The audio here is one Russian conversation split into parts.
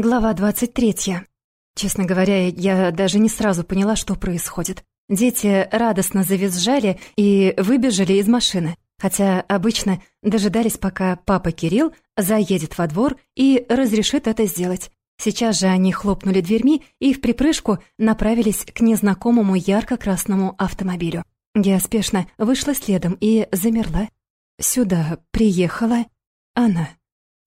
Глава 23. Честно говоря, я даже не сразу поняла, что происходит. Дети радостно завизжали и выбежали из машины, хотя обычно дожидались, пока папа Кирилл заедет во двор и разрешит это сделать. Сейчас же они хлопнули дверьми и в припрыжку направились к незнакомому ярко-красному автомобилю. Я спешно вышла следом и замерла. Сюда приехала она.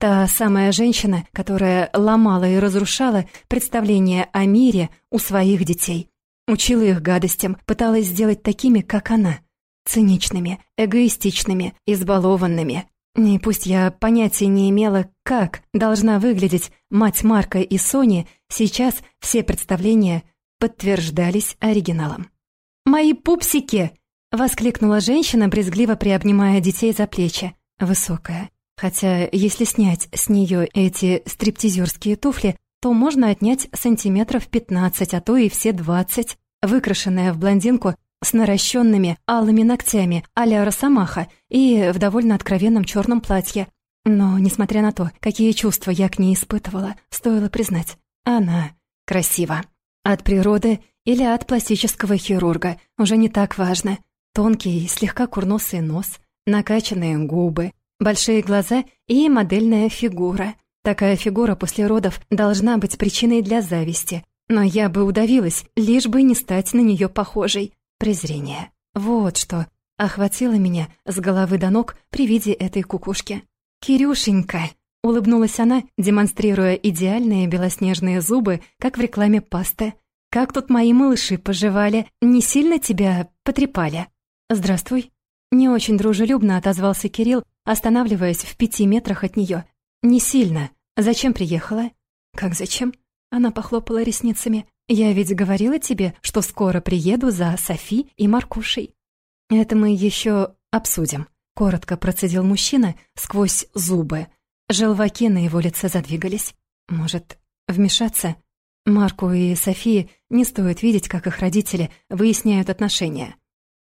Та самая женщина, которая ломала и разрушала представление о мире у своих детей. Учила их гадостям, пыталась сделать такими, как она. Циничными, эгоистичными, избалованными. И пусть я понятия не имела, как должна выглядеть мать Марка и Сони, сейчас все представления подтверждались оригиналом. «Мои пупсики!» — воскликнула женщина, брезгливо приобнимая детей за плечи. Высокая, Хотя, если снять с нее эти стриптизерские туфли, то можно отнять сантиметров 15, а то и все 20, выкрашенная в блондинку с наращенными алыми ногтями а-ля Росомаха и в довольно откровенном черном платье. Но, несмотря на то, какие чувства я к ней испытывала, стоило признать, она красива. От природы или от пластического хирурга уже не так важно. Тонкий, слегка курносый нос, накачанные губы, большие глаза и модельная фигура. Такая фигура после родов должна быть причиной для зависти, но я бы удавилась, лишь бы не стать на нее похожей. Презрение. Вот что охватило меня с головы до ног при виде этой кукушки. «Кирюшенька!» — улыбнулась она, демонстрируя идеальные белоснежные зубы, как в рекламе пасты. «Как тут мои малыши поживали? Не сильно тебя потрепали?» «Здравствуй». Не очень дружелюбно отозвался Кирилл, останавливаясь в пяти метрах от нее. «Не сильно. Зачем приехала?» «Как зачем?» Она похлопала ресницами. «Я ведь говорила тебе, что скоро приеду за Софи и Маркушей». «Это мы еще обсудим», — коротко процедил мужчина сквозь зубы. Желваки на его лице задвигались. «Может, вмешаться?» Марку и Софии не стоит видеть, как их родители выясняют отношения.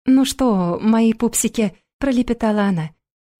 «Ну что, мои пупсики», — пролепетала она,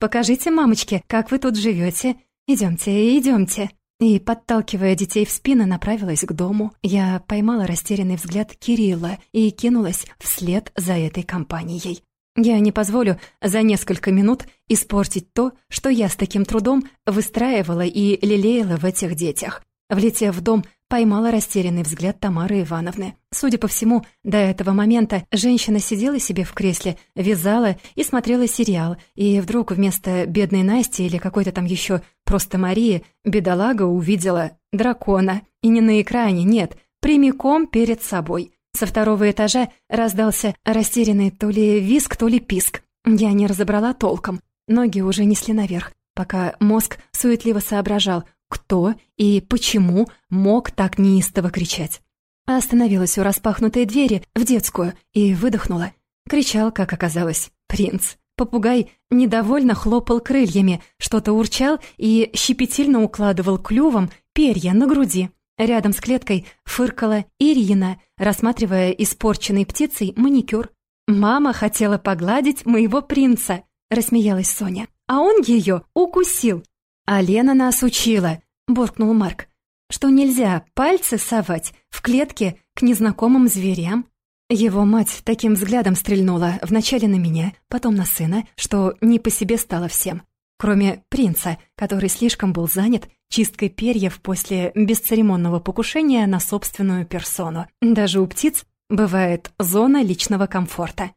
Покажите мамочке, как вы тут живете. Идемте, идемте. И, подталкивая детей в спину, направилась к дому. Я поймала растерянный взгляд Кирилла и кинулась вслед за этой компанией. Я не позволю за несколько минут испортить то, что я с таким трудом выстраивала и лелеяла в этих детях. Влетев в дом, поймала растерянный взгляд Тамары Ивановны. Судя по всему, до этого момента женщина сидела себе в кресле, вязала и смотрела сериал, и вдруг вместо бедной Насти или какой-то там еще просто Марии, бедолага увидела дракона. И не на экране, нет, прямиком перед собой. Со второго этажа раздался растерянный то ли виск, то ли писк. Я не разобрала толком. Ноги уже несли наверх, пока мозг суетливо соображал, кто и почему мог так неистово кричать. Остановилась у распахнутой двери в детскую и выдохнула. Кричал, как оказалось, принц. Попугай недовольно хлопал крыльями, что-то урчал и щепетильно укладывал клювом перья на груди. Рядом с клеткой фыркала Ирина, рассматривая испорченной птицей маникюр. «Мама хотела погладить моего принца», — рассмеялась Соня. «А он ее укусил. «А Лена нас учила», — буркнул Марк, «что нельзя пальцы совать в клетке к незнакомым зверям». Его мать таким взглядом стрельнула вначале на меня, потом на сына, что не по себе стало всем. Кроме принца, который слишком был занят чисткой перьев после бесцеремонного покушения на собственную персону. Даже у птиц бывает зона личного комфорта.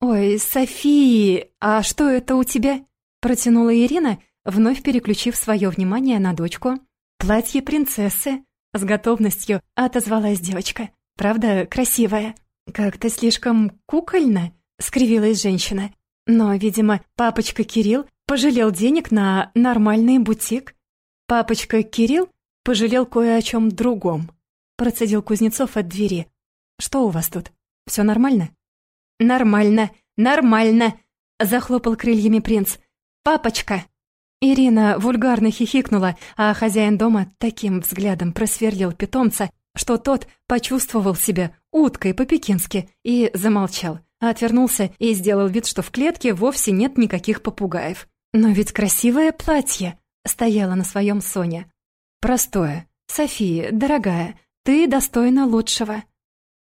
«Ой, Софии, а что это у тебя?» Протянула Ирина, вновь переключив свое внимание на дочку. «Платье принцессы!» — с готовностью отозвалась девочка. «Правда, красивая?» «Как-то слишком кукольно», — скривилась женщина. «Но, видимо, папочка Кирилл пожалел денег на нормальный бутик». «Папочка Кирилл пожалел кое о чем другом», — процедил Кузнецов от двери. «Что у вас тут? Все нормально?» «Нормально, нормально!» — захлопал крыльями принц. «Папочка!» Ирина вульгарно хихикнула, а хозяин дома таким взглядом просверлил питомца, что тот почувствовал себя уткой по-пекински и замолчал, отвернулся и сделал вид, что в клетке вовсе нет никаких попугаев. «Но ведь красивое платье!» — стояла на своем Соня. «Простое», София, дорогая, ты достойна лучшего.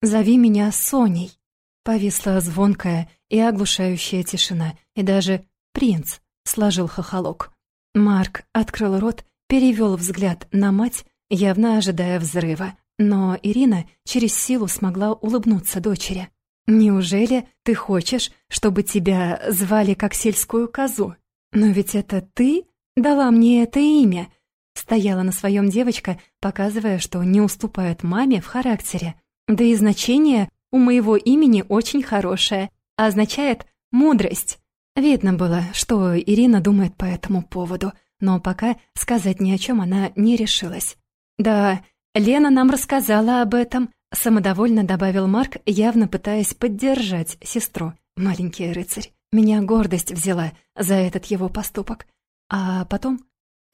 Зови меня Соней». Повисла звонкая и оглушающая тишина, и даже принц сложил хохолок. Марк открыл рот, перевел взгляд на мать, явно ожидая взрыва. Но Ирина через силу смогла улыбнуться дочери. «Неужели ты хочешь, чтобы тебя звали как сельскую козу? Но ведь это ты дала мне это имя!» Стояла на своем девочка, показывая, что не уступает маме в характере. Да и значение у моего имени очень хорошее, а означает «мудрость». Видно было, что Ирина думает по этому поводу, но пока сказать ни о чем она не решилась. «Да, Лена нам рассказала об этом», — самодовольно добавил Марк, явно пытаясь поддержать сестру. «Маленький рыцарь, меня гордость взяла за этот его поступок. А потом...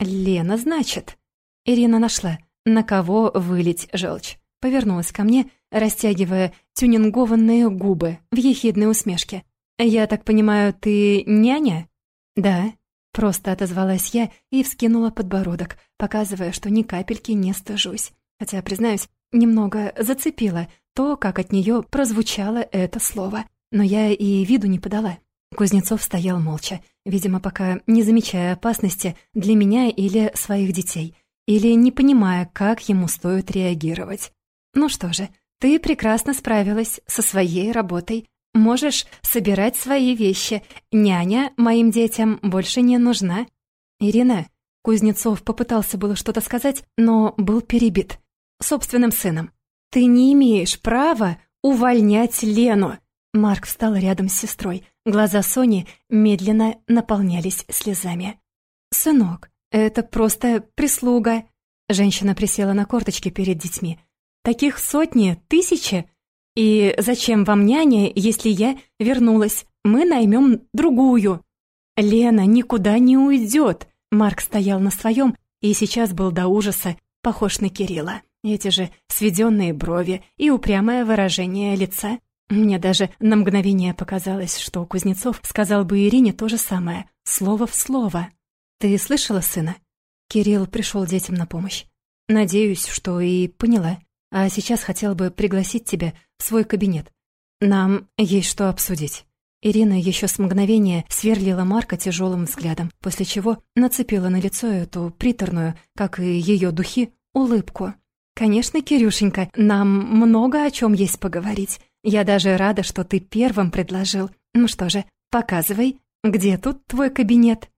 Лена, значит...» Ирина нашла, на кого вылить желчь. Повернулась ко мне, растягивая тюнингованные губы в ехидной усмешке. «Я так понимаю, ты няня?» «Да», — просто отозвалась я и вскинула подбородок, показывая, что ни капельки не стыжусь. Хотя, признаюсь, немного зацепило то, как от нее прозвучало это слово. Но я и виду не подала. Кузнецов стоял молча, видимо, пока не замечая опасности для меня или своих детей, или не понимая, как ему стоит реагировать. «Ну что же, ты прекрасно справилась со своей работой. Можешь собирать свои вещи. Няня моим детям больше не нужна». «Ирина», Кузнецов попытался было что-то сказать, но был перебит собственным сыном. «Ты не имеешь права увольнять Лену!» Марк встал рядом с сестрой. Глаза Сони медленно наполнялись слезами. «Сынок, это просто прислуга!» Женщина присела на корточки перед детьми. «Таких сотни, тысячи! И зачем вам няня, если я вернулась? Мы наймем другую!» «Лена никуда не уйдет!» Марк стоял на своем и сейчас был до ужаса похож на Кирилла. Эти же сведенные брови и упрямое выражение лица. Мне даже на мгновение показалось, что Кузнецов сказал бы Ирине то же самое, слово в слово. «Ты слышала сына?» Кирилл пришел детям на помощь. «Надеюсь, что и поняла. А сейчас хотел бы пригласить тебя в свой кабинет. Нам есть что обсудить». Ирина еще с мгновения сверлила Марка тяжелым взглядом, после чего нацепила на лицо эту приторную, как и ее духи, улыбку. «Конечно, Кирюшенька, нам много о чем есть поговорить. Я даже рада, что ты первым предложил. Ну что же, показывай, где тут твой кабинет?»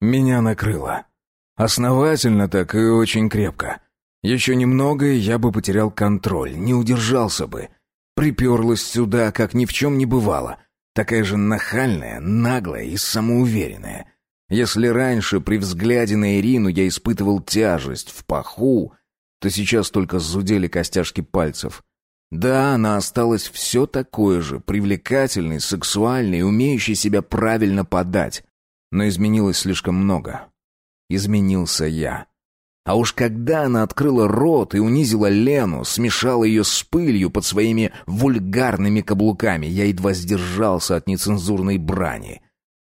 Меня накрыло. Основательно так и очень крепко. Еще немного, и я бы потерял контроль, не удержался бы. Приперлась сюда, как ни в чем не бывало. Такая же нахальная, наглая и самоуверенная. Если раньше при взгляде на Ирину я испытывал тяжесть в паху, то сейчас только зудели костяшки пальцев. Да, она осталась все такой же, привлекательной, сексуальной, умеющей себя правильно подать. Но изменилось слишком много. Изменился я. А уж когда она открыла рот и унизила Лену, смешала ее с пылью под своими вульгарными каблуками, я едва сдержался от нецензурной брани.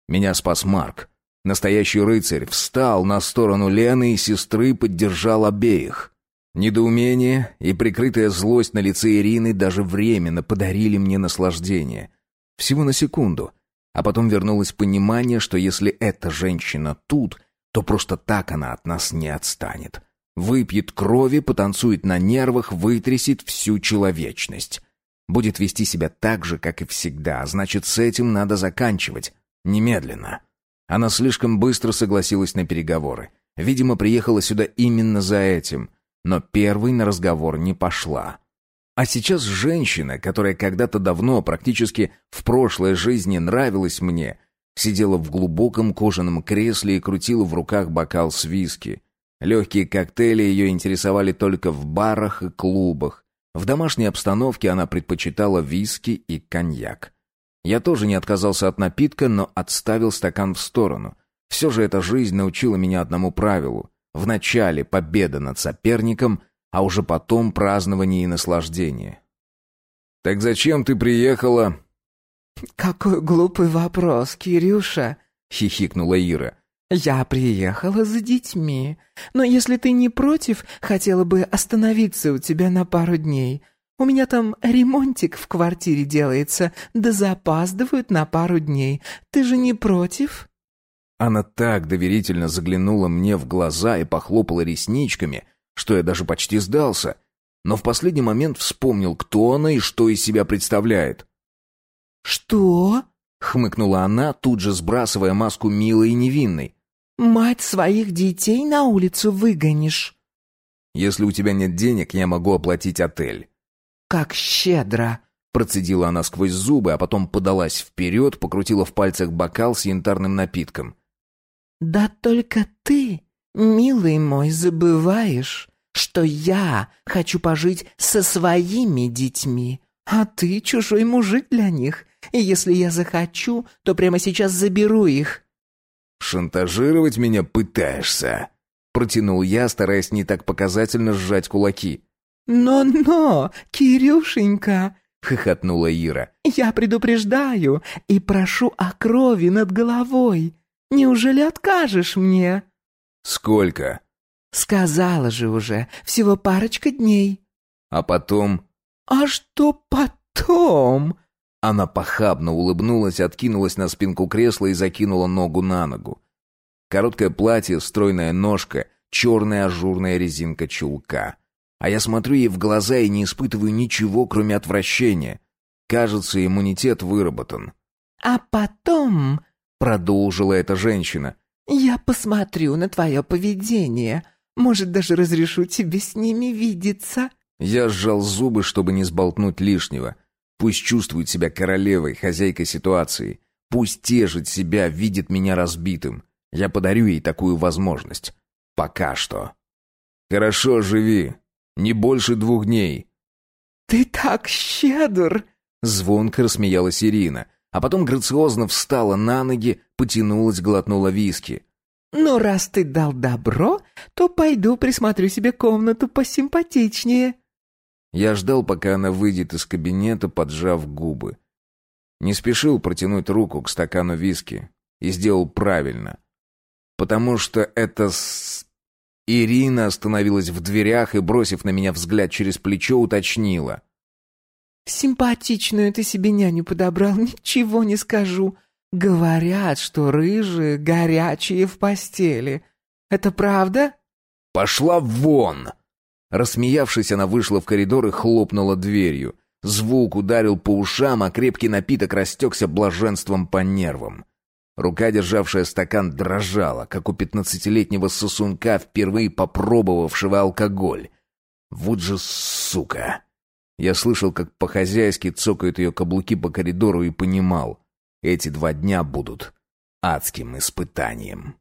Меня спас Марк. Настоящий рыцарь встал на сторону Лены и сестры поддержал обеих. Недоумение и прикрытая злость на лице Ирины даже временно подарили мне наслаждение. Всего на секунду. А потом вернулось понимание, что если эта женщина тут, то просто так она от нас не отстанет. Выпьет крови, потанцует на нервах, вытрясет всю человечность. Будет вести себя так же, как и всегда, а значит, с этим надо заканчивать. Немедленно. Она слишком быстро согласилась на переговоры. Видимо, приехала сюда именно за этим — но первой на разговор не пошла. А сейчас женщина, которая когда-то давно, практически в прошлой жизни нравилась мне, сидела в глубоком кожаном кресле и крутила в руках бокал с виски. Легкие коктейли ее интересовали только в барах и клубах. В домашней обстановке она предпочитала виски и коньяк. Я тоже не отказался от напитка, но отставил стакан в сторону. Все же эта жизнь научила меня одному правилу. Вначале победа над соперником, а уже потом празднование и наслаждение. «Так зачем ты приехала?» «Какой глупый вопрос, Кирюша!» — хихикнула Ира. «Я приехала за детьми, но если ты не против, хотела бы остановиться у тебя на пару дней. У меня там ремонтик в квартире делается, да запаздывают на пару дней. Ты же не против?» Она так доверительно заглянула мне в глаза и похлопала ресничками, что я даже почти сдался. Но в последний момент вспомнил, кто она и что из себя представляет. «Что?» — хмыкнула она, тут же сбрасывая маску милой и невинной. «Мать своих детей на улицу выгонишь?» «Если у тебя нет денег, я могу оплатить отель». «Как щедро!» Процедила она сквозь зубы, а потом подалась вперед, покрутила в пальцах бокал с янтарным напитком. «Да только ты, милый мой, забываешь, что я хочу пожить со своими детьми, а ты чужой мужик для них, и если я захочу, то прямо сейчас заберу их». «Шантажировать меня пытаешься?» Протянул я, стараясь не так показательно сжать кулаки. «Но-но, Кирюшенька!» — хохотнула Ира. «Я предупреждаю и прошу о крови над головой. Неужели откажешь мне?» «Сколько?» «Сказала же уже, всего парочка дней». «А потом?» «А что потом?» Она похабно улыбнулась, откинулась на спинку кресла и закинула ногу на ногу. Короткое платье, стройная ножка, черная ажурная резинка чулка. А я смотрю ей в глаза и не испытываю ничего, кроме отвращения. Кажется, иммунитет выработан. «А потом...» Продолжила эта женщина. «Я посмотрю на твое поведение. Может, даже разрешу тебе с ними видеться». Я сжал зубы, чтобы не сболтнуть лишнего. Пусть чувствует себя королевой, хозяйкой ситуации. Пусть тешит себя, видит меня разбитым. Я подарю ей такую возможность. Пока что. Хорошо, живи. Не больше двух дней. «Ты так щедр!» Звонко рассмеялась Ирина а потом грациозно встала на ноги, потянулась, глотнула виски. «Ну, раз ты дал добро, то пойду присмотрю себе комнату посимпатичнее». Я ждал, пока она выйдет из кабинета, поджав губы. Не спешил протянуть руку к стакану виски и сделал правильно. Потому что это с... Ирина остановилась в дверях и, бросив на меня взгляд через плечо, уточнила. «Симпатичную ты себе няню подобрал, ничего не скажу. Говорят, что рыжие горячие в постели. Это правда?» «Пошла вон!» Рассмеявшись, она вышла в коридор и хлопнула дверью. Звук ударил по ушам, а крепкий напиток растекся блаженством по нервам. Рука, державшая стакан, дрожала, как у пятнадцатилетнего сосунка, впервые попробовавшего алкоголь. Вот же сука! Я слышал, как по-хозяйски цокают ее каблуки по коридору и понимал, эти два дня будут адским испытанием.